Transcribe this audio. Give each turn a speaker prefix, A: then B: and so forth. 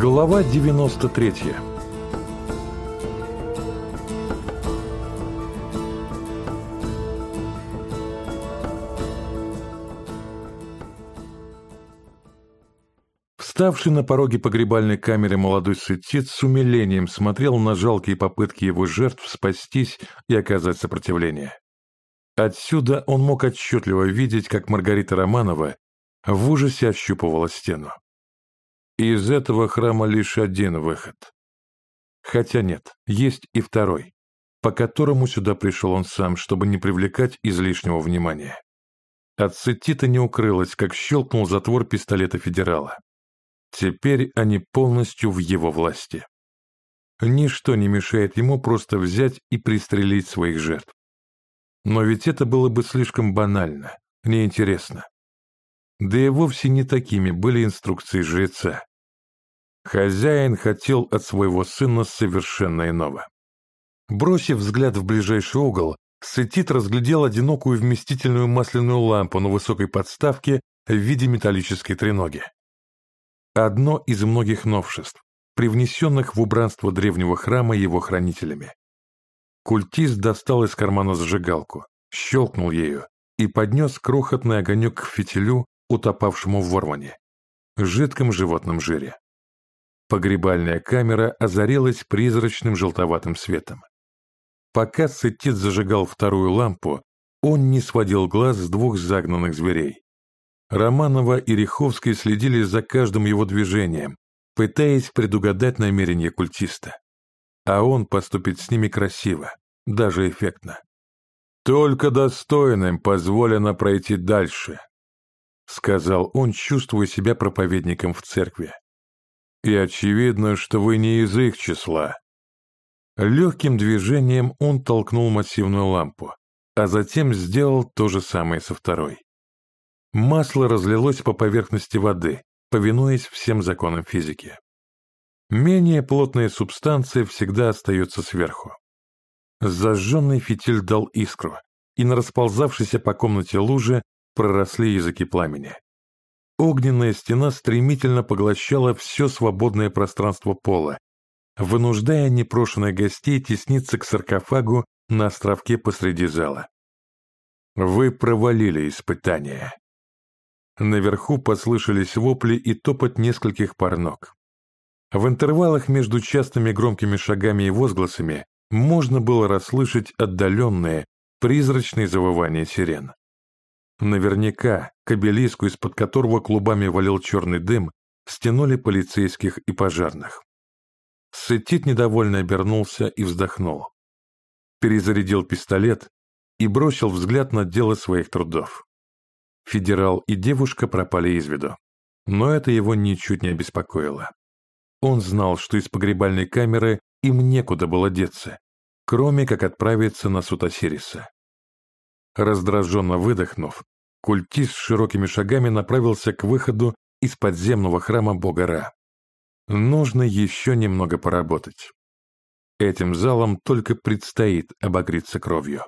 A: Глава 93 Вставший на пороге погребальной камеры молодой сетит с умилением смотрел на жалкие попытки его жертв спастись и оказать сопротивление. Отсюда он мог отчетливо видеть, как Маргарита Романова в ужасе ощупывала стену. Из этого храма лишь один выход. Хотя нет, есть и второй, по которому сюда пришел он сам, чтобы не привлекать излишнего внимания. От Сетита не укрылось, как щелкнул затвор пистолета федерала. Теперь они полностью в его власти. Ничто не мешает ему просто взять и пристрелить своих жертв. Но ведь это было бы слишком банально, неинтересно. Да и вовсе не такими были инструкции жреца. Хозяин хотел от своего сына совершенно иного. Бросив взгляд в ближайший угол, Сетит разглядел одинокую вместительную масляную лампу на высокой подставке в виде металлической треноги. Одно из многих новшеств, привнесенных в убранство древнего храма его хранителями. Культист достал из кармана зажигалку, щелкнул ею и поднес крохотный огонек к фитилю, утопавшему в ворване, жидком животном жире. Погребальная камера озарилась призрачным желтоватым светом. Пока Сетит зажигал вторую лампу, он не сводил глаз с двух загнанных зверей. Романова и Риховский следили за каждым его движением, пытаясь предугадать намерения культиста. А он поступит с ними красиво, даже эффектно. «Только достойным позволено пройти дальше», — сказал он, чувствуя себя проповедником в церкви. И очевидно, что вы не из их числа. Легким движением он толкнул массивную лампу, а затем сделал то же самое со второй. Масло разлилось по поверхности воды, повинуясь всем законам физики. Менее плотная субстанция всегда остается сверху. Зажженный фитиль дал искру, и на расползавшейся по комнате луже проросли языки пламени. Огненная стена стремительно поглощала все свободное пространство пола, вынуждая непрошенных гостей тесниться к саркофагу на островке посреди зала. Вы провалили испытание. Наверху послышались вопли и топот нескольких пар ног. В интервалах между частыми громкими шагами и возгласами можно было расслышать отдаленные, призрачные завывания сирен. Наверняка к из-под которого клубами валил черный дым, стянули полицейских и пожарных. Сетит недовольно обернулся и вздохнул. Перезарядил пистолет и бросил взгляд на дело своих трудов. Федерал и девушка пропали из виду. Но это его ничуть не обеспокоило. Он знал, что из погребальной камеры им некуда было деться, кроме как отправиться на суд Осириса. Раздраженно выдохнув, культист широкими шагами направился к выходу из подземного храма бога Ра. Нужно еще немного поработать. Этим залом только предстоит обогреться кровью.